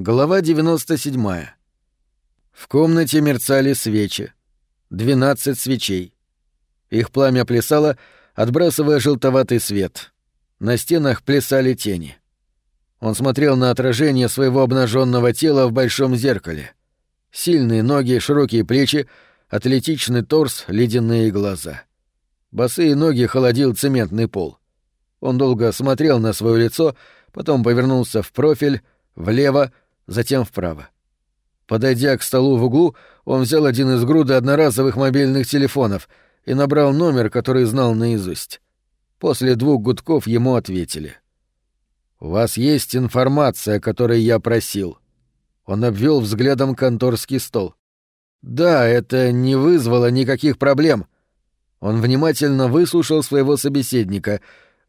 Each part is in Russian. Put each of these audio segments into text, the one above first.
Глава 97. В комнате мерцали свечи. Двенадцать свечей. Их пламя плясало, отбрасывая желтоватый свет. На стенах плясали тени. Он смотрел на отражение своего обнаженного тела в большом зеркале. Сильные ноги, широкие плечи, атлетичный торс, ледяные глаза. Босые ноги холодил цементный пол. Он долго смотрел на свое лицо, потом повернулся в профиль, влево, затем вправо. Подойдя к столу в углу, он взял один из груды одноразовых мобильных телефонов и набрал номер, который знал наизусть. После двух гудков ему ответили. «У вас есть информация, о которой я просил». Он обвел взглядом конторский стол. «Да, это не вызвало никаких проблем». Он внимательно выслушал своего собеседника.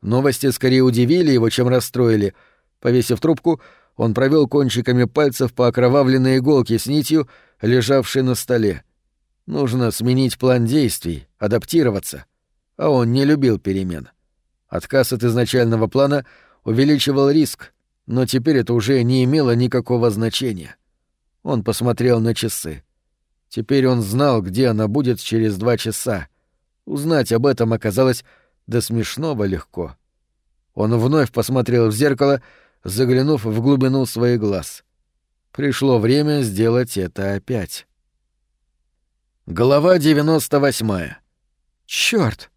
Новости скорее удивили его, чем расстроили. Повесив трубку, он провел кончиками пальцев по окровавленной иголке с нитью, лежавшей на столе. Нужно сменить план действий, адаптироваться. А он не любил перемен. Отказ от изначального плана увеличивал риск, но теперь это уже не имело никакого значения. Он посмотрел на часы. Теперь он знал, где она будет через два часа. Узнать об этом оказалось до смешного легко. Он вновь посмотрел в зеркало заглянув в глубину своих глаз. Пришло время сделать это опять. Глава 98. Чёрт!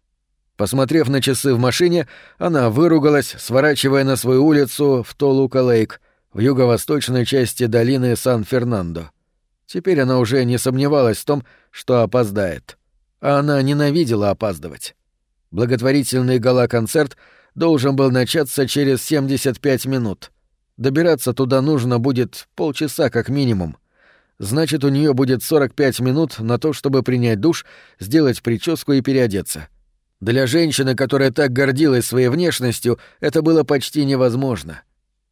Посмотрев на часы в машине, она выругалась, сворачивая на свою улицу в Толука-Лейк, в юго-восточной части долины Сан-Фернандо. Теперь она уже не сомневалась в том, что опоздает. А она ненавидела опаздывать. Благотворительный гала-концерт — должен был начаться через 75 минут. Добираться туда нужно будет полчаса как минимум. Значит, у нее будет 45 минут на то, чтобы принять душ, сделать прическу и переодеться. Для женщины, которая так гордилась своей внешностью, это было почти невозможно.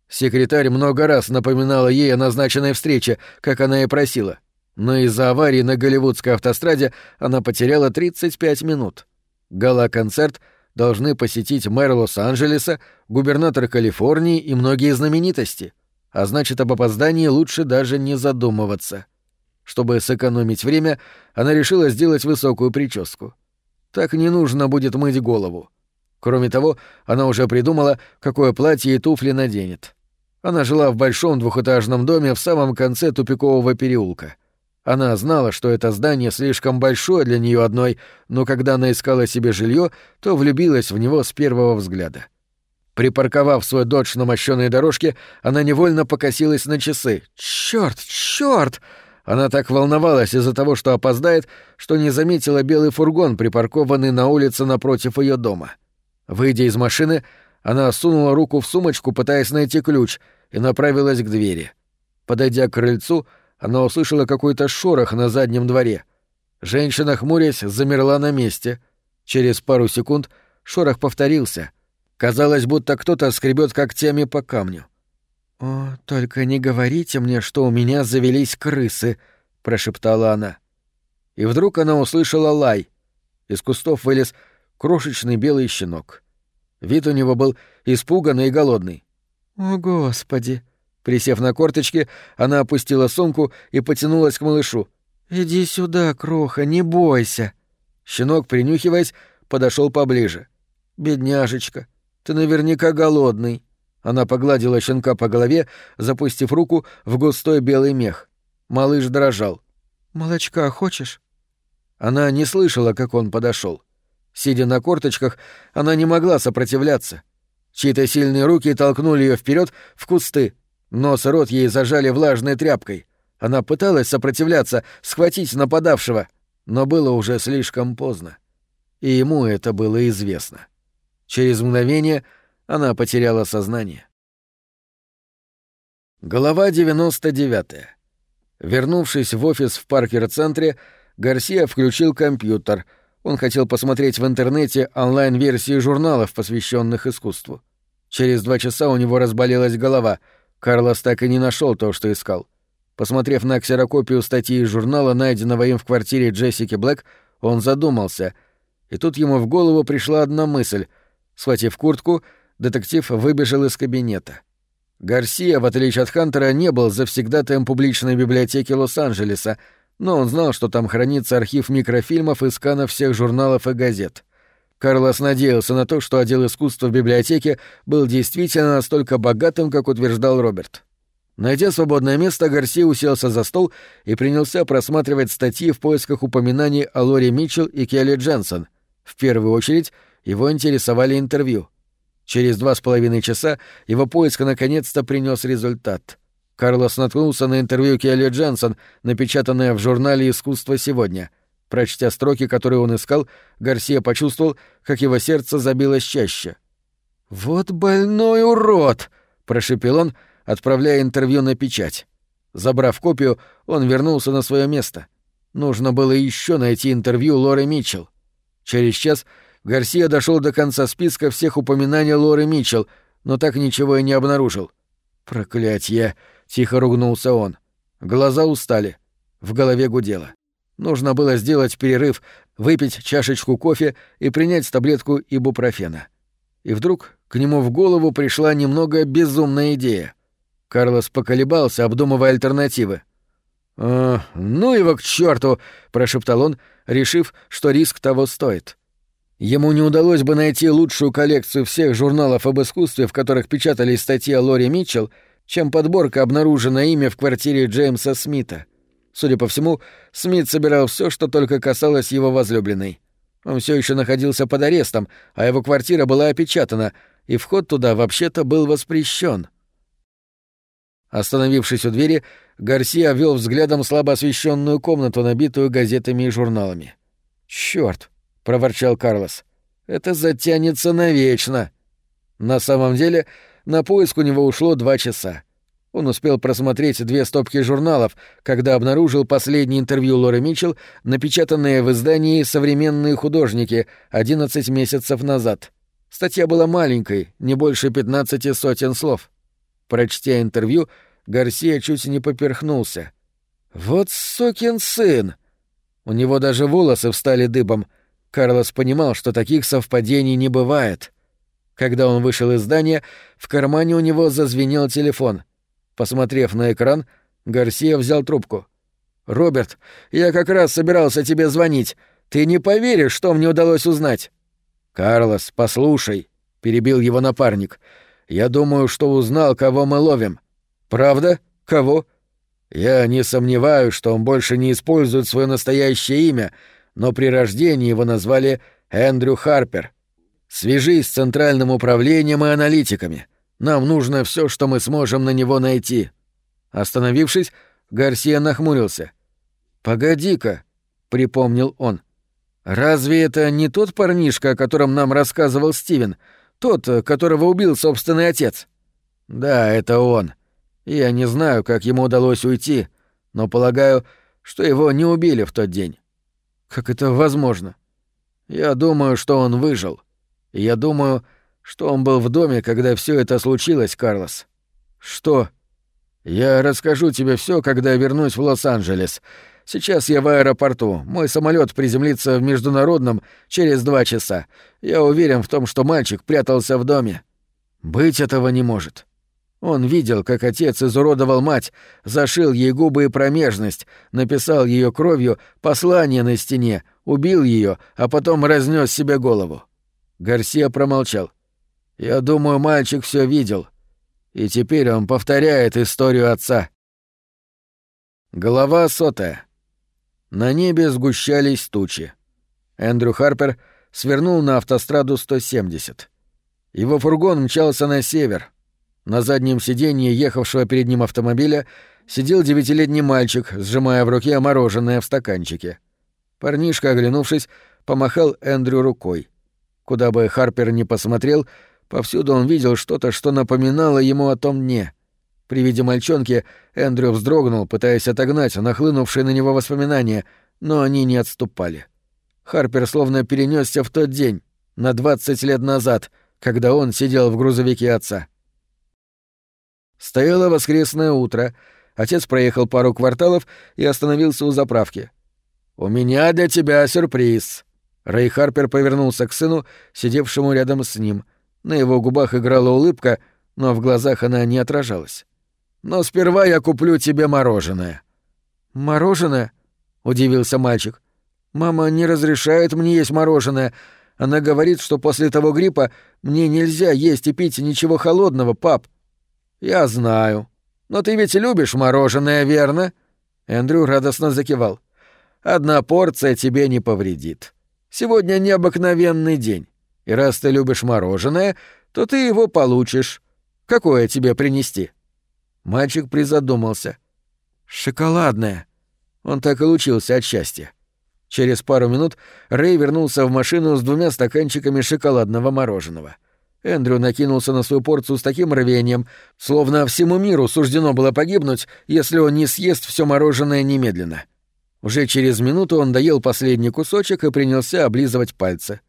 Секретарь много раз напоминала ей о назначенной встрече, как она и просила. Но из-за аварии на Голливудской автостраде она потеряла 35 минут. Гала-концерт — должны посетить мэр Лос-Анджелеса, губернатор Калифорнии и многие знаменитости. А значит, об опоздании лучше даже не задумываться. Чтобы сэкономить время, она решила сделать высокую прическу. Так не нужно будет мыть голову. Кроме того, она уже придумала, какое платье и туфли наденет. Она жила в большом двухэтажном доме в самом конце тупикового переулка. Она знала, что это здание слишком большое для нее одной, но когда она искала себе жилье, то влюбилась в него с первого взгляда. Припарковав свой додж на мощенной дорожке, она невольно покосилась на часы. Черт, черт! Она так волновалась из-за того, что опоздает, что не заметила белый фургон, припаркованный на улице напротив ее дома. Выйдя из машины, она сунула руку в сумочку, пытаясь найти ключ, и направилась к двери. Подойдя к крыльцу, она услышала какой-то шорох на заднем дворе. Женщина, хмурясь, замерла на месте. Через пару секунд шорох повторился. Казалось, будто кто-то скребет когтями по камню. «О, только не говорите мне, что у меня завелись крысы», — прошептала она. И вдруг она услышала лай. Из кустов вылез крошечный белый щенок. Вид у него был испуганный и голодный. «О, Господи!» Присев на корточки, она опустила сумку и потянулась к малышу. «Иди сюда, кроха, не бойся». Щенок, принюхиваясь, подошел поближе. «Бедняжечка, ты наверняка голодный». Она погладила щенка по голове, запустив руку в густой белый мех. Малыш дрожал. «Молочка хочешь?» Она не слышала, как он подошел. Сидя на корточках, она не могла сопротивляться. Чьи-то сильные руки толкнули ее вперед в кусты. Нос и рот ей зажали влажной тряпкой. Она пыталась сопротивляться, схватить нападавшего, но было уже слишком поздно. И ему это было известно. Через мгновение она потеряла сознание. Глава 99. Вернувшись в офис в Паркер-центре, Гарсия включил компьютер. Он хотел посмотреть в интернете онлайн-версии журналов, посвященных искусству. Через два часа у него разболелась голова — Карлос так и не нашел то, что искал. Посмотрев на ксерокопию статьи из журнала, найденного им в квартире Джессики Блэк, он задумался. И тут ему в голову пришла одна мысль. Схватив куртку, детектив выбежал из кабинета. Гарсия, в отличие от Хантера, не был завсегдатаем публичной библиотеки Лос-Анджелеса, но он знал, что там хранится архив микрофильмов и сканов всех журналов и газет. Карлос надеялся на то, что отдел искусства в библиотеке был действительно настолько богатым, как утверждал Роберт. Найдя свободное место, Гарси уселся за стол и принялся просматривать статьи в поисках упоминаний о Лори Митчелл и Келли Дженсон. В первую очередь его интересовали интервью. Через два с половиной часа его поиск наконец-то принес результат. Карлос наткнулся на интервью Келли Дженсон, напечатанное в журнале «Искусство сегодня». Прочтя строки, которые он искал, Гарсия почувствовал, как его сердце забилось чаще. «Вот больной урод!» — прошепел он, отправляя интервью на печать. Забрав копию, он вернулся на свое место. Нужно было еще найти интервью Лоры Митчелл. Через час Гарсия дошел до конца списка всех упоминаний Лоры Митчелл, но так ничего и не обнаружил. «Проклятье!» — тихо ругнулся он. Глаза устали. В голове гудело. Нужно было сделать перерыв, выпить чашечку кофе и принять таблетку ибупрофена. И вдруг к нему в голову пришла немного безумная идея. Карлос поколебался, обдумывая альтернативы. «Э, «Ну его к черту! прошептал он, решив, что риск того стоит. Ему не удалось бы найти лучшую коллекцию всех журналов об искусстве, в которых печатались статьи о Лори Митчелл, чем подборка, обнаруженная ими в квартире Джеймса Смита. Судя по всему, Смит собирал все, что только касалось его возлюбленной. Он все еще находился под арестом, а его квартира была опечатана, и вход туда вообще-то был воспрещен. Остановившись у двери, Гарсия ввел взглядом слабо освещенную комнату, набитую газетами и журналами. Черт! проворчал Карлос. «Это затянется навечно!» На самом деле, на поиск у него ушло два часа. Он успел просмотреть две стопки журналов, когда обнаружил последнее интервью Лоры Митчелл, напечатанное в издании «Современные художники» 11 месяцев назад. Статья была маленькой, не больше 15 сотен слов. Прочтя интервью, Гарсия чуть не поперхнулся. «Вот сукин сын!» У него даже волосы встали дыбом. Карлос понимал, что таких совпадений не бывает. Когда он вышел из здания, в кармане у него зазвенел телефон — Посмотрев на экран, Гарсия взял трубку. «Роберт, я как раз собирался тебе звонить. Ты не поверишь, что мне удалось узнать». «Карлос, послушай», — перебил его напарник. «Я думаю, что узнал, кого мы ловим». «Правда? Кого?» «Я не сомневаюсь, что он больше не использует свое настоящее имя, но при рождении его назвали Эндрю Харпер. Свяжись с Центральным управлением и аналитиками. Нам нужно все, что мы сможем на него найти». Остановившись, Гарсия нахмурился. «Погоди-ка», — припомнил он. «Разве это не тот парнишка, о котором нам рассказывал Стивен? Тот, которого убил собственный отец?» «Да, это он. Я не знаю, как ему удалось уйти, но полагаю, что его не убили в тот день». «Как это возможно?» «Я думаю, что он выжил. я думаю, что он был в доме, когда все это случилось, Карлос. Что? Я расскажу тебе все, когда вернусь в Лос-Анджелес. Сейчас я в аэропорту. Мой самолет приземлится в международном через два часа. Я уверен в том, что мальчик прятался в доме. Быть этого не может. Он видел, как отец изуродовал мать, зашил ей губы и промежность, написал ее кровью послание на стене, убил ее, а потом разнес себе голову. Гарсия промолчал. Я думаю, мальчик все видел. И теперь он повторяет историю отца. Голова сотая. На небе сгущались тучи. Эндрю Харпер свернул на автостраду 170. Его фургон мчался на север. На заднем сиденье ехавшего перед ним автомобиля сидел девятилетний мальчик, сжимая в руке мороженое в стаканчике. Парнишка, оглянувшись, помахал Эндрю рукой. Куда бы Харпер ни посмотрел — Повсюду он видел что-то, что напоминало ему о том дне. При виде мальчонки Эндрю вздрогнул, пытаясь отогнать нахлынувшие на него воспоминания, но они не отступали. Харпер словно перенесся в тот день, на двадцать лет назад, когда он сидел в грузовике отца. Стояло воскресное утро. Отец проехал пару кварталов и остановился у заправки. «У меня для тебя сюрприз». Рэй Харпер повернулся к сыну, сидевшему рядом с ним — на его губах играла улыбка, но в глазах она не отражалась. «Но сперва я куплю тебе мороженое». «Мороженое?» — удивился мальчик. «Мама не разрешает мне есть мороженое. Она говорит, что после того гриппа мне нельзя есть и пить ничего холодного, пап». «Я знаю. Но ты ведь любишь мороженое, верно?» Эндрю радостно закивал. «Одна порция тебе не повредит. Сегодня необыкновенный день. И раз ты любишь мороженое, то ты его получишь. Какое тебе принести?» Мальчик призадумался. «Шоколадное». Он так и лучился от счастья. Через пару минут Рэй вернулся в машину с двумя стаканчиками шоколадного мороженого. Эндрю накинулся на свою порцию с таким рвением, словно всему миру суждено было погибнуть, если он не съест все мороженое немедленно. Уже через минуту он доел последний кусочек и принялся облизывать пальцы.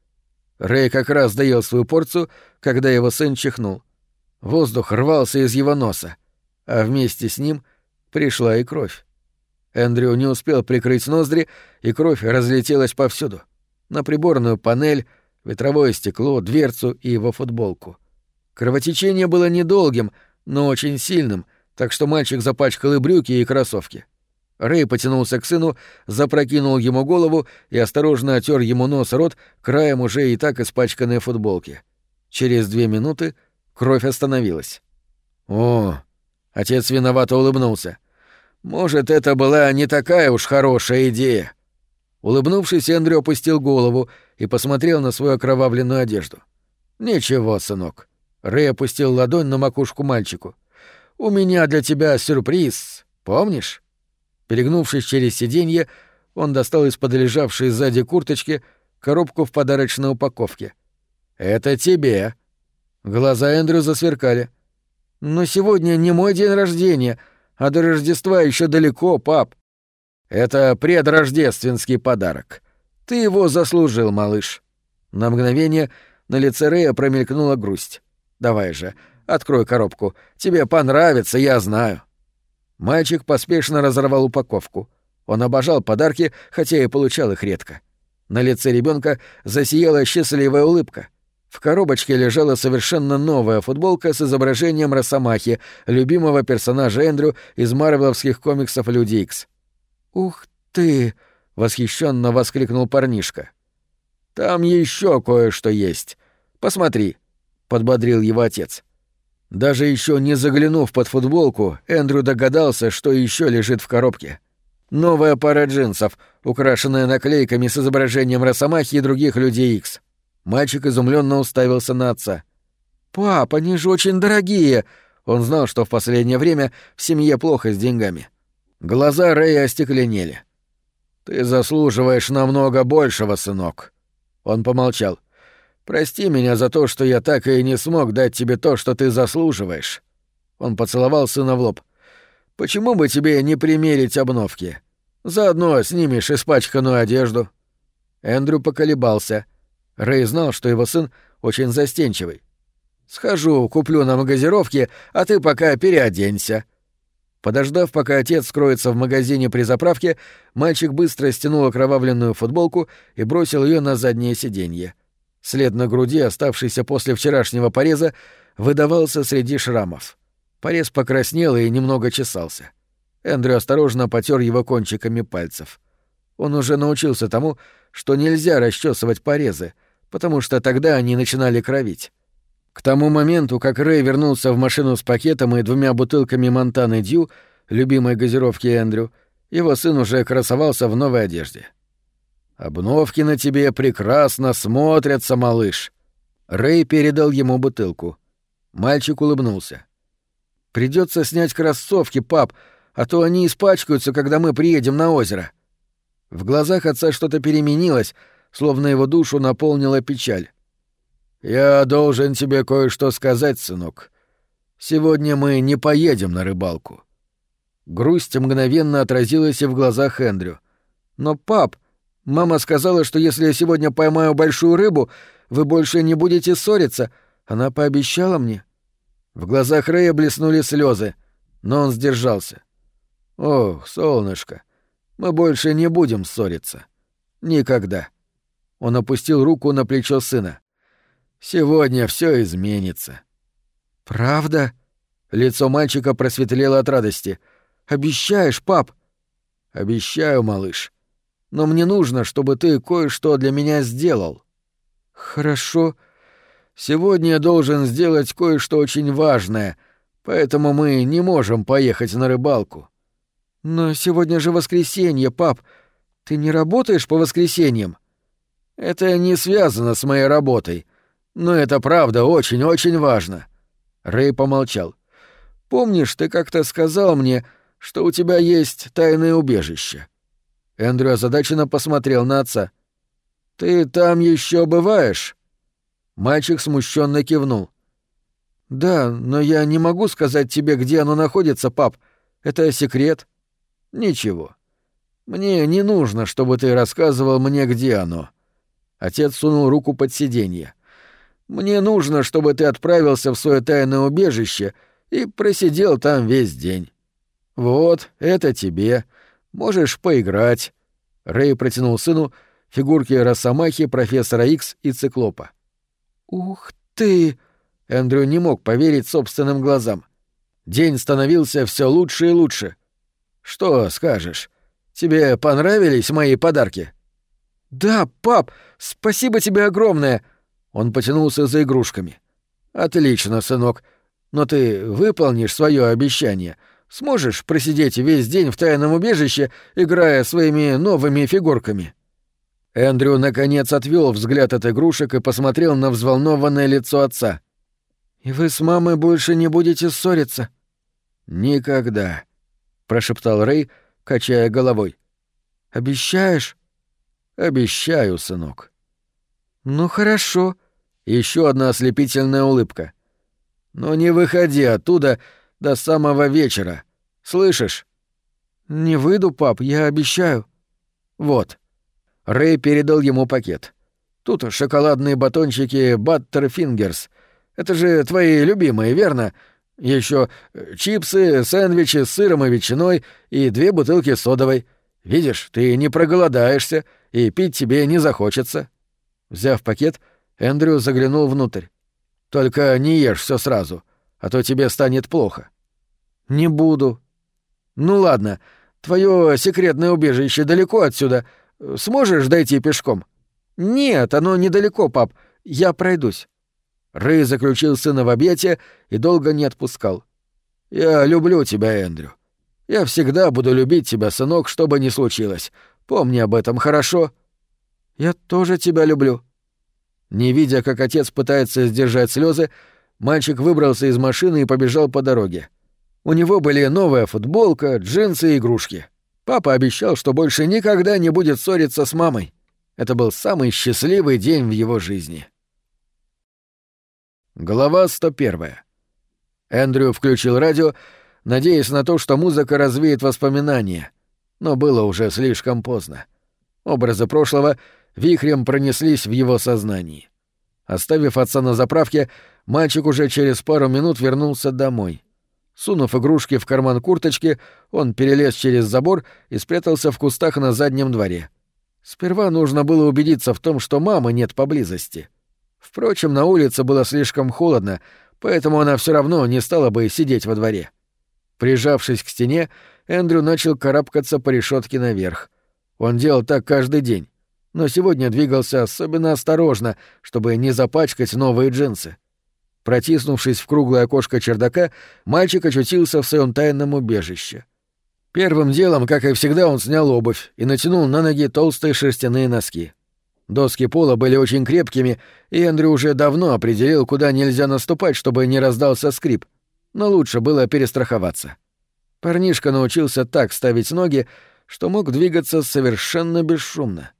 Рэй как раз доел свою порцию, когда его сын чихнул. Воздух рвался из его носа, а вместе с ним пришла и кровь. Эндрю не успел прикрыть ноздри, и кровь разлетелась повсюду. На приборную панель, ветровое стекло, дверцу и его футболку. Кровотечение было недолгим, но очень сильным, так что мальчик запачкал и брюки, и кроссовки. Рэй потянулся к сыну, запрокинул ему голову и осторожно отер ему нос рот краем уже и так испачканной футболки. Через две минуты кровь остановилась. «О!» — отец виновато улыбнулся. «Может, это была не такая уж хорошая идея». Улыбнувшись, Эндрю опустил голову и посмотрел на свою окровавленную одежду. «Ничего, сынок». Рэй опустил ладонь на макушку мальчику. «У меня для тебя сюрприз, помнишь?» Перегнувшись через сиденье, он достал из-под лежавшей сзади курточки коробку в подарочной упаковке. «Это тебе». Глаза Эндрю засверкали. «Но сегодня не мой день рождения, а до Рождества еще далеко, пап». Это предрождественский подарок. Ты его заслужил, малыш. На мгновение на лице Рэя промелькнула грусть. Давай же, открой коробку. Тебе понравится, я знаю. Мальчик поспешно разорвал упаковку. Он обожал подарки, хотя и получал их редко. На лице ребенка засияла счастливая улыбка. В коробочке лежала совершенно новая футболка с изображением Росомахи, любимого персонажа Эндрю из марвеловских комиксов «Люди Икс». «Ух ты!» — восхищенно воскликнул парнишка. «Там еще кое-что есть. Посмотри», — подбодрил его отец. Даже еще не заглянув под футболку, Эндрю догадался, что еще лежит в коробке. Новая пара джинсов, украшенная наклейками с изображением Росомахи и других людей Икс. Мальчик изумленно уставился на отца. «Пап, они же очень дорогие!» Он знал, что в последнее время в семье плохо с деньгами. Глаза Рэя остекленели. «Ты заслуживаешь намного большего, сынок». Он помолчал. «Прости меня за то, что я так и не смог дать тебе то, что ты заслуживаешь». Он поцеловал сына в лоб. «Почему бы тебе не примерить обновки? Заодно снимешь испачканную одежду». Эндрю поколебался. Рэй знал, что его сын очень застенчивый. «Схожу, куплю нам газировки, а ты пока переоденься», Подождав, пока отец скроется в магазине при заправке, мальчик быстро стянул окровавленную футболку и бросил ее на заднее сиденье. След на груди, оставшийся после вчерашнего пореза, выдавался среди шрамов. Порез покраснел и немного чесался. Эндрю осторожно потер его кончиками пальцев. Он уже научился тому, что нельзя расчесывать порезы, потому что тогда они начинали кровить. К тому моменту, как Рэй вернулся в машину с пакетом и двумя бутылками Монтаны Дью, любимой газировки Эндрю, его сын уже красовался в новой одежде. «Обновки на тебе прекрасно смотрятся, малыш!» Рэй передал ему бутылку. Мальчик улыбнулся. Придется снять кроссовки, пап, а то они испачкаются, когда мы приедем на озеро». В глазах отца что-то переменилось, словно его душу наполнила печаль. «Я должен тебе кое-что сказать, сынок. Сегодня мы не поедем на рыбалку». Грусть мгновенно отразилась и в глазах Эндрю. «Но, пап, мама сказала, что если я сегодня поймаю большую рыбу, вы больше не будете ссориться. Она пообещала мне». В глазах Рэя блеснули слезы, но он сдержался. «Ох, солнышко, мы больше не будем ссориться. Никогда». Он опустил руку на плечо сына. Сегодня все изменится. «Правда?» Лицо мальчика просветлело от радости. «Обещаешь, пап?» «Обещаю, малыш. Но мне нужно, чтобы ты кое-что для меня сделал». «Хорошо. Сегодня я должен сделать кое-что очень важное, поэтому мы не можем поехать на рыбалку». «Но сегодня же воскресенье, пап. Ты не работаешь по воскресеньям?» «Это не связано с моей работой. Но это правда очень-очень важно». Рэй помолчал. «Помнишь, ты как-то сказал мне, что у тебя есть тайное убежище?» Эндрю озадаченно посмотрел на отца. «Ты там еще бываешь?» Мальчик смущенно кивнул. «Да, но я не могу сказать тебе, где оно находится, пап. Это секрет». «Ничего. Мне не нужно, чтобы ты рассказывал мне, где оно». Отец сунул руку под сиденье. «Мне нужно, чтобы ты отправился в свое тайное убежище и просидел там весь день. Вот, это тебе. Можешь поиграть». Рэй протянул сыну фигурки Росомахи, профессора Икс и Циклопа. «Ух ты!» Эндрю не мог поверить собственным глазам. День становился все лучше и лучше. «Что скажешь? Тебе понравились мои подарки?» «Да, пап, спасибо тебе огромное!» Он потянулся за игрушками. «Отлично, сынок. Но ты выполнишь свое обещание. Сможешь просидеть весь день в тайном убежище, играя своими новыми фигурками?» Эндрю, наконец, отвел взгляд от игрушек и посмотрел на взволнованное лицо отца. «И вы с мамой больше не будете ссориться?» «Никогда», — прошептал Рэй, качая головой. «Обещаешь?» «Обещаю, сынок». «Ну хорошо». Еще одна ослепительная улыбка. «Но не выходи оттуда до самого вечера. Слышишь?» «Не выйду, пап, я обещаю». «Вот». Рэй передал ему пакет. «Тут шоколадные батончики Баттерфингерс. Это же твои любимые, верно? Еще чипсы, сэндвичи с сыром и ветчиной и две бутылки содовой. Видишь, ты не проголодаешься, и пить тебе не захочется». Взяв пакет, Эндрю заглянул внутрь. «Только не ешь все сразу, а то тебе станет плохо». «Не буду». «Ну ладно, твое секретное убежище далеко отсюда. Сможешь дойти пешком?» «Нет, оно недалеко, пап. Я пройдусь». Рэй заключил сына в объятия и долго не отпускал. «Я люблю тебя, Эндрю. Я всегда буду любить тебя, сынок, что бы ни случилось. Помни об этом, хорошо?» «Я тоже тебя люблю». Не видя, как отец пытается сдержать слезы, мальчик выбрался из машины и побежал по дороге. У него были новая футболка, джинсы и игрушки. Папа обещал, что больше никогда не будет ссориться с мамой. Это был самый счастливый день в его жизни. Глава 101. Эндрю включил радио, надеясь на то, что музыка развеет воспоминания. Но было уже слишком поздно. Образы прошлого вихрем пронеслись в его сознании. Оставив отца на заправке, мальчик уже через пару минут вернулся домой. Сунув игрушки в карман курточки, он перелез через забор и спрятался в кустах на заднем дворе. Сперва нужно было убедиться в том, что мамы нет поблизости — Впрочем, на улице было слишком холодно, поэтому она все равно не стала бы сидеть во дворе. Прижавшись к стене, Эндрю начал карабкаться по решетке наверх. Он делал так каждый день, но сегодня двигался особенно осторожно, чтобы не запачкать новые джинсы. Протиснувшись в круглое окошко чердака, мальчик очутился в своем тайном убежище. Первым делом, как и всегда, он снял обувь и натянул на ноги толстые шерстяные носки. Доски пола были очень крепкими, и Эндрю уже давно определил, куда нельзя наступать, чтобы не раздался скрип. Но лучше было перестраховаться. Парнишка научился так ставить ноги, что мог двигаться совершенно бесшумно.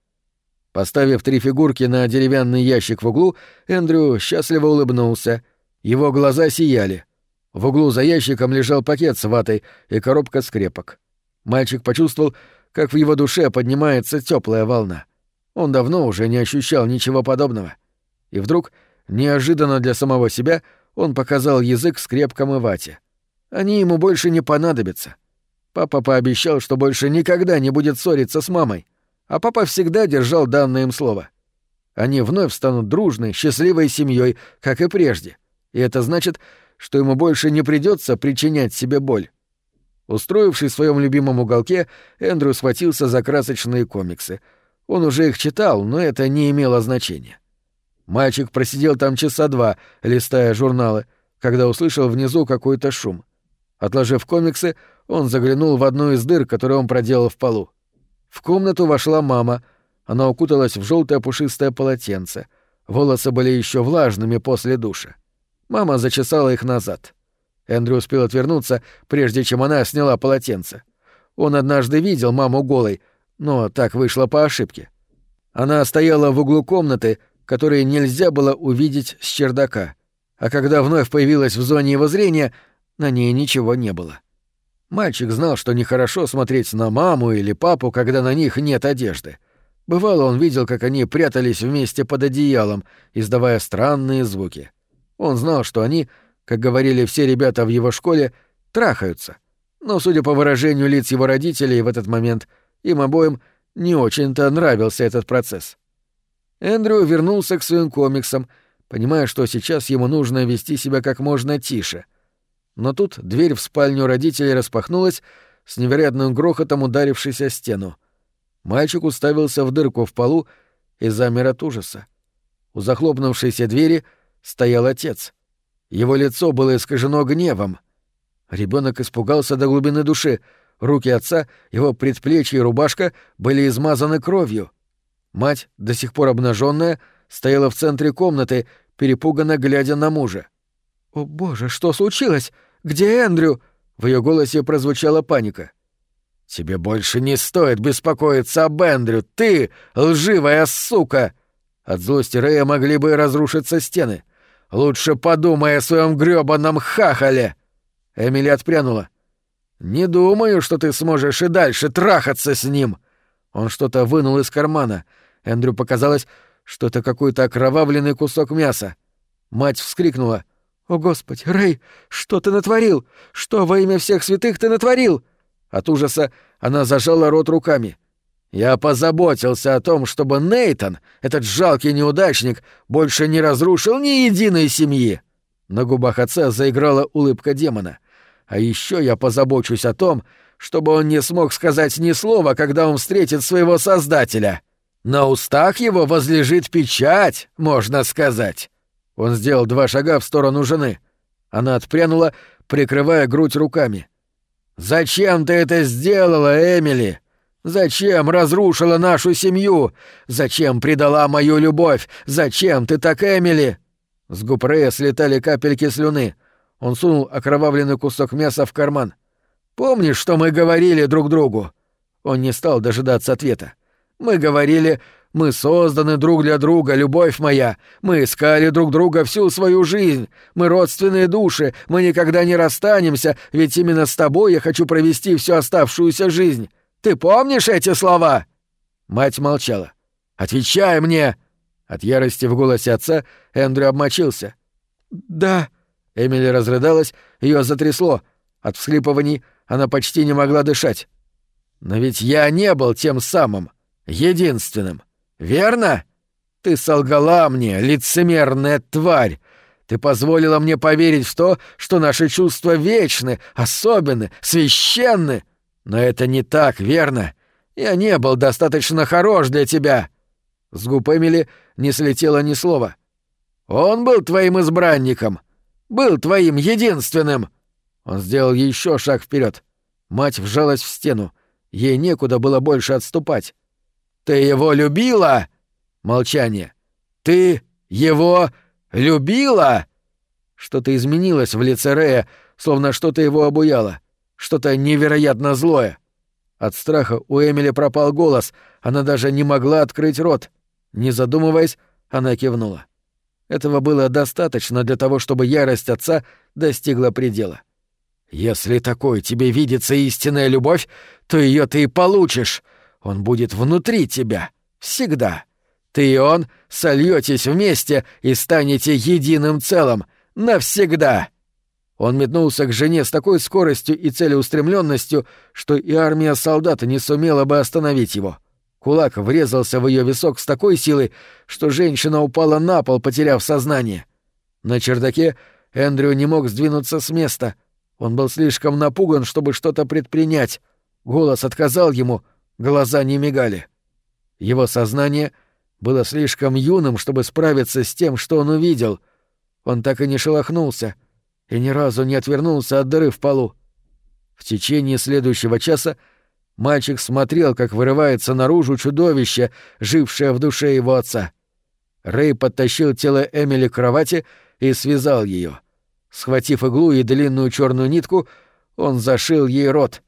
Поставив три фигурки на деревянный ящик в углу, Эндрю счастливо улыбнулся. Его глаза сияли. В углу за ящиком лежал пакет с ватой и коробка скрепок. Мальчик почувствовал, как в его душе поднимается теплая волна. Он давно уже не ощущал ничего подобного. И вдруг, неожиданно для самого себя, он показал язык скрепкам и вате. Они ему больше не понадобятся. Папа пообещал, что больше никогда не будет ссориться с мамой, а папа всегда держал данное им слово. Они вновь станут дружной, счастливой семьей, как и прежде. И это значит, что ему больше не придется причинять себе боль. Устроившись в своем любимом уголке, Эндрю схватился за красочные комиксы. Он уже их читал, но это не имело значения. Мальчик просидел там часа два, листая журналы, когда услышал внизу какой-то шум. Отложив комиксы, он заглянул в одну из дыр, которую он проделал в полу. В комнату вошла мама. Она укуталась в желтое пушистое полотенце. Волосы были еще влажными после душа. Мама зачесала их назад. Эндрю успел отвернуться, прежде чем она сняла полотенце. Он однажды видел маму голой, но так вышло по ошибке. Она стояла в углу комнаты, который нельзя было увидеть с чердака, а когда вновь появилась в зоне его зрения, на ней ничего не было. Мальчик знал, что нехорошо смотреть на маму или папу, когда на них нет одежды. Бывало, он видел, как они прятались вместе под одеялом, издавая странные звуки. Он знал, что они, как говорили все ребята в его школе, трахаются. Но, судя по выражению лиц его родителей в этот момент, им обоим не очень-то нравился этот процесс. Эндрю вернулся к своим комиксам, понимая, что сейчас ему нужно вести себя как можно тише. Но тут дверь в спальню родителей распахнулась, с невероятным грохотом ударившись о стену. Мальчик уставился в дырку в полу и замер от ужаса. У захлопнувшейся двери стоял отец. Его лицо было искажено гневом. Ребенок испугался до глубины души. Руки отца, его предплечья и рубашка были измазаны кровью. Мать, до сих пор обнаженная, стояла в центре комнаты, перепуганно глядя на мужа. «О боже, что случилось? Где Эндрю?» В ее голосе прозвучала паника. «Тебе больше не стоит беспокоиться об Эндрю, ты лживая сука!» От злости Рэя могли бы разрушиться стены. «Лучше подумай о своем грёбаном хахале!» Эмили отпрянула. «Не думаю, что ты сможешь и дальше трахаться с ним!» Он что-то вынул из кармана. Эндрю показалось, что это какой-то окровавленный кусок мяса. Мать вскрикнула. «О, Господи, Рэй, что ты натворил? Что во имя всех святых ты натворил?» От ужаса она зажала рот руками. «Я позаботился о том, чтобы Нейтон, этот жалкий неудачник, больше не разрушил ни единой семьи!» На губах отца заиграла улыбка демона. «А еще я позабочусь о том, чтобы он не смог сказать ни слова, когда он встретит своего Создателя. На устах его возлежит печать, можно сказать». Он сделал два шага в сторону жены. Она отпрянула, прикрывая грудь руками. «Зачем ты это сделала, Эмили? Зачем разрушила нашу семью? Зачем предала мою любовь? Зачем ты так, Эмили?» С губ Рэя слетали капельки слюны. Он сунул окровавленный кусок мяса в карман. «Помнишь, что мы говорили друг другу?» Он не стал дожидаться ответа. «Мы говорили, мы созданы друг для друга, любовь моя. Мы искали друг друга всю свою жизнь. Мы родственные души. Мы никогда не расстанемся, ведь именно с тобой я хочу провести всю оставшуюся жизнь. Ты помнишь эти слова?» Мать молчала. «Отвечай мне!» От ярости в голосе отца Эндрю обмочился. «Да». Эмили разрыдалась, ее затрясло. От всхлипываний она почти не могла дышать. «Но ведь я не был тем самым, единственным. Верно? Ты солгала мне, лицемерная тварь. Ты позволила мне поверить в то, что наши чувства вечны, особенны, священны. Но это не так, верно? Я не был достаточно хорош для тебя. С губ Эмили не слетело ни слова. Он был твоим избранником. Был твоим единственным. Он сделал еще шаг вперед. Мать вжалась в стену. Ей некуда было больше отступать. Ты его любила? Молчание. Ты его любила? Что-то изменилось в лице Рея, словно что-то его обуяло. Что-то невероятно злое. От страха у Эмили пропал голос, она даже не могла открыть рот. Не задумываясь, она кивнула. Этого было достаточно для того, чтобы ярость отца достигла предела. «Если такой тебе видится истинная любовь, то ее ты и получишь. Он будет внутри тебя. Всегда. Ты и он сольетесь вместе и станете единым целым. Навсегда. Он метнулся к жене с такой скоростью и целеустремленностью, что и армия солдат не сумела бы остановить его. Кулак врезался в ее висок с такой силой, что женщина упала на пол, потеряв сознание. На чердаке Эндрю не мог сдвинуться с места. Он был слишком напуган, чтобы что-то предпринять. Голос отказал ему, глаза не мигали. Его сознание было слишком юным, чтобы справиться с тем, что он увидел. Он так и не шелохнулся и ни разу не отвернулся от дыры в полу. В течение следующего часа мальчик смотрел, как вырывается наружу чудовище, жившее в душе его отца. Рэй подтащил тело Эмили к кровати и связал ее. Схватив иглу и длинную черную нитку, он зашил ей рот.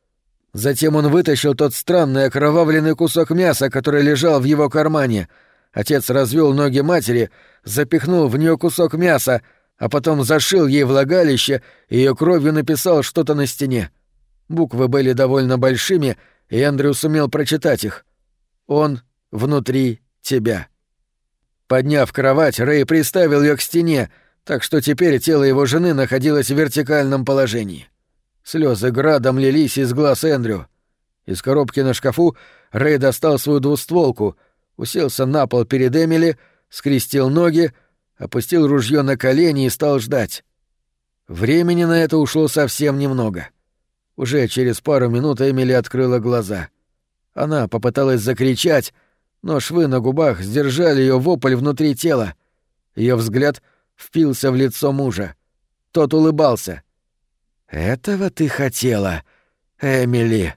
Затем он вытащил тот странный окровавленный кусок мяса, который лежал в его кармане. Отец развел ноги матери, запихнул в нее кусок мяса, а потом зашил ей влагалище и ее кровью написал что-то на стене. Буквы были довольно большими, и Эндрю сумел прочитать их. «Он внутри тебя». Подняв кровать, Рэй приставил ее к стене, так что теперь тело его жены находилось в вертикальном положении. Слезы градом лились из глаз Эндрю. Из коробки на шкафу Рэй достал свою двустволку, уселся на пол перед Эмили, скрестил ноги, опустил ружье на колени и стал ждать. Времени на это ушло совсем немного. Уже через пару минут Эмили открыла глаза. Она попыталась закричать, но швы на губах сдержали ее вопль внутри тела. Ее взгляд впился в лицо мужа. Тот улыбался. «Этого ты хотела, Эмили?»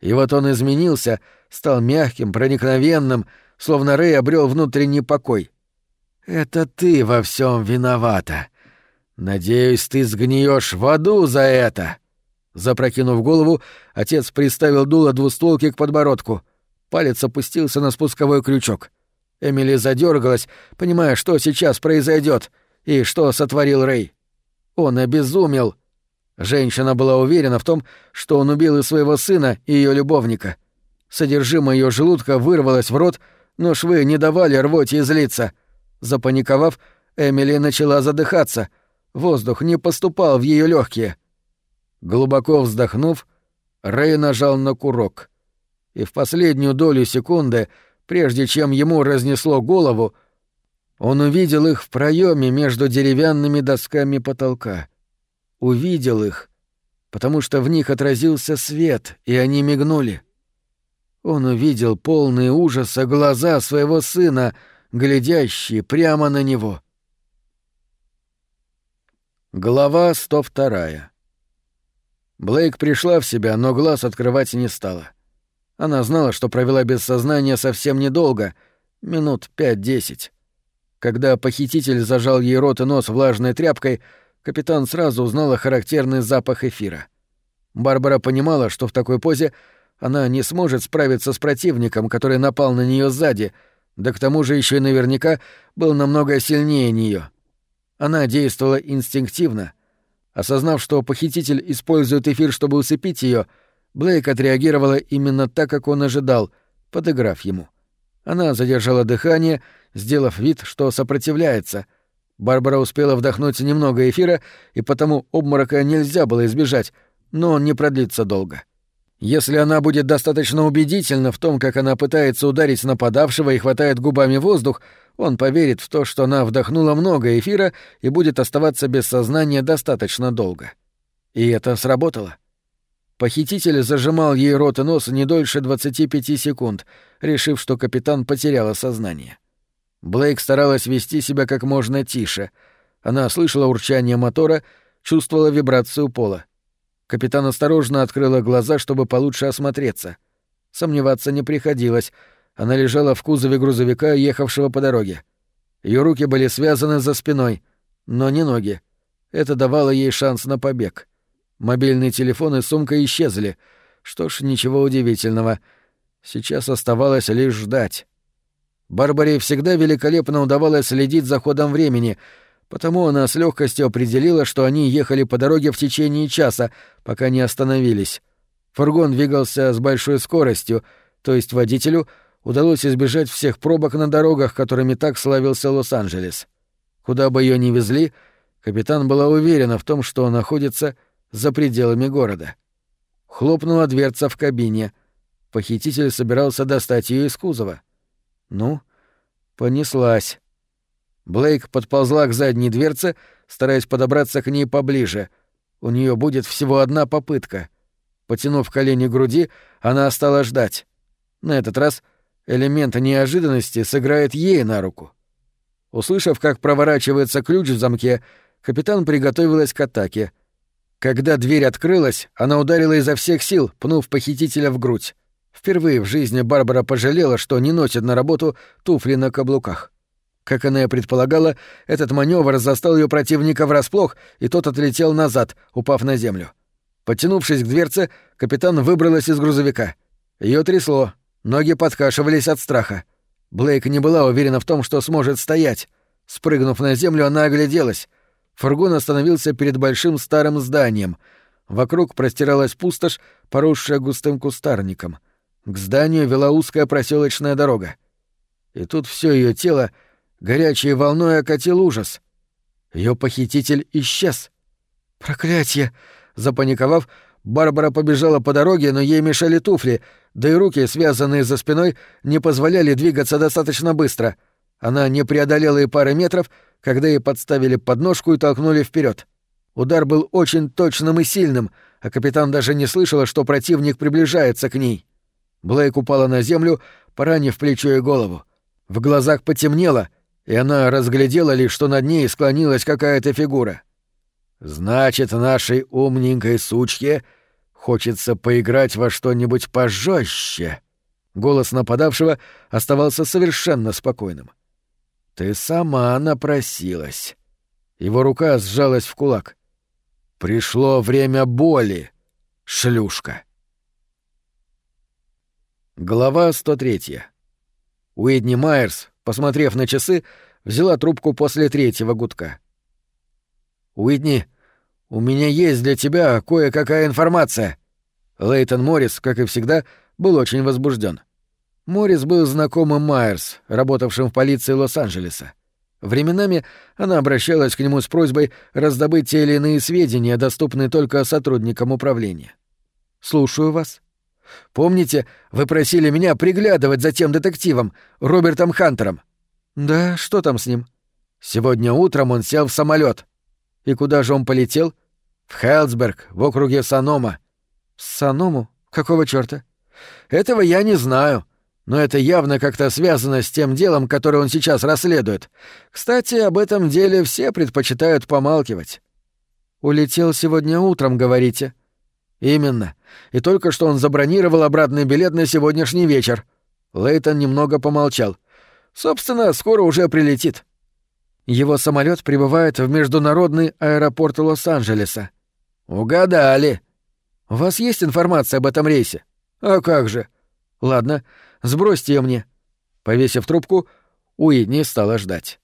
И вот он изменился, стал мягким, проникновенным, словно Рэй обрел внутренний покой. «Это ты во всем виновата. Надеюсь, ты сгниешь в аду за это!» Запрокинув голову, отец приставил дуло двустволки к подбородку — Палец опустился на спусковой крючок. Эмили задергалась, понимая, что сейчас произойдет и что сотворил Рэй. Он обезумел. Женщина была уверена в том, что он убил и своего сына, и ее любовника. Содержимое ее желудка вырвалось в рот, но швы не давали рвоть и злиться. Запаниковав, Эмили начала задыхаться. Воздух не поступал в ее легкие. Глубоко вздохнув, Рэй нажал на курок — и в последнюю долю секунды, прежде чем ему разнесло голову, он увидел их в проеме между деревянными досками потолка. Увидел их, потому что в них отразился свет, и они мигнули. Он увидел полные ужаса глаза своего сына, глядящие прямо на него. Глава 102. Блейк пришла в себя, но глаз открывать не стала. Она знала, что провела без сознания совсем недолго, минут пять-десять. Когда похититель зажал ей рот и нос влажной тряпкой, капитан сразу узнала характерный запах эфира. Барбара понимала, что в такой позе она не сможет справиться с противником, который напал на нее сзади, да к тому же еще и наверняка был намного сильнее нее. Она действовала инстинктивно. Осознав, что похититель использует эфир, чтобы усыпить ее, Блейк отреагировала именно так, как он ожидал, подыграв ему. Она задержала дыхание, сделав вид, что сопротивляется. Барбара успела вдохнуть немного эфира, и потому обморока нельзя было избежать, но он не продлится долго. Если она будет достаточно убедительна в том, как она пытается ударить нападавшего и хватает губами воздух, он поверит в то, что она вдохнула много эфира и будет оставаться без сознания достаточно долго. И это сработало. Похититель зажимал ей рот и нос не дольше 25 секунд, решив, что капитан потеряла сознание. Блейк старалась вести себя как можно тише. Она слышала урчание мотора, чувствовала вибрацию пола. Капитан осторожно открыла глаза, чтобы получше осмотреться. Сомневаться не приходилось. Она лежала в кузове грузовика, ехавшего по дороге. Ее руки были связаны за спиной, но не ноги. Это давало ей шанс на побег. — Мобильный телефон и сумка исчезли. Что ж, ничего удивительного. Сейчас оставалось лишь ждать. Барбаре всегда великолепно удавалось следить за ходом времени, потому она с легкостью определила, что они ехали по дороге в течение часа, пока не остановились. Фургон двигался с большой скоростью, то есть водителю удалось избежать всех пробок на дорогах, которыми так славился Лос-Анджелес. Куда бы ее ни везли, капитан была уверена в том, что находится за пределами города. Хлопнула дверца в кабине. Похититель собирался достать ее из кузова. Ну, понеслась. Блейк подползла к задней дверце, стараясь подобраться к ней поближе. У нее будет всего одна попытка. Потянув колени к груди, она стала ждать. На этот раз элемент неожиданности сыграет ей на руку. Услышав, как проворачивается ключ в замке, капитан приготовилась к атаке. Когда дверь открылась, она ударила изо всех сил, пнув похитителя в грудь. Впервые в жизни Барбара пожалела, что не носит на работу туфли на каблуках. Как она и предполагала, этот маневр застал ее противника врасплох, и тот отлетел назад, упав на землю. Подтянувшись к дверце, капитан выбралась из грузовика. Ее трясло, ноги подкашивались от страха. Блейк не была уверена в том, что сможет стоять. Спрыгнув на землю, она огляделась. Фургон остановился перед большим старым зданием. Вокруг простиралась пустошь, поросшая густым кустарником. К зданию вела узкая проселочная дорога. И тут все ее тело горячей волной окатил ужас. Ее похититель исчез. «Проклятье!» Запаниковав, Барбара побежала по дороге, но ей мешали туфли, да и руки, связанные за спиной, не позволяли двигаться достаточно быстро. Она не преодолела и пары метров, когда ей подставили подножку и толкнули вперед. Удар был очень точным и сильным, а капитан даже не слышала, что противник приближается к ней. Блейк упала на землю, поранив плечо и голову. В глазах потемнело, и она разглядела лишь, что над ней склонилась какая-то фигура. «Значит, нашей умненькой сучке хочется поиграть во что-нибудь пожестче. Голос нападавшего оставался совершенно спокойным. «Ты сама напросилась». Его рука сжалась в кулак. «Пришло время боли, шлюшка». Глава 103. Уидни Майерс, посмотрев на часы, взяла трубку после третьего гудка. «Уидни, у меня есть для тебя кое-какая информация». Лейтон Моррис, как и всегда, был очень возбужден. Моррис был знакомым Майерс, работавшим в полиции Лос-Анджелеса. Временами она обращалась к нему с просьбой раздобыть те или иные сведения, доступные только сотрудникам управления. «Слушаю вас», Помните, вы просили меня приглядывать за тем детективом, Робертом Хантером? Да, что там с ним? Сегодня утром он сел в самолет. И куда же он полетел? В Хелсберг, в округе Санома. Саному? Какого чёрта? Этого я не знаю. Но это явно как-то связано с тем делом, которое он сейчас расследует. Кстати, об этом деле все предпочитают помалкивать. Улетел сегодня утром, говорите? Именно. И только что он забронировал обратный билет на сегодняшний вечер. Лейтон немного помолчал. Собственно, скоро уже прилетит. Его самолет прибывает в международный аэропорт Лос-Анджелеса. Угадали. У вас есть информация об этом рейсе? А как же? Ладно, сбросьте ее мне. Повесив трубку, Уидни стала ждать.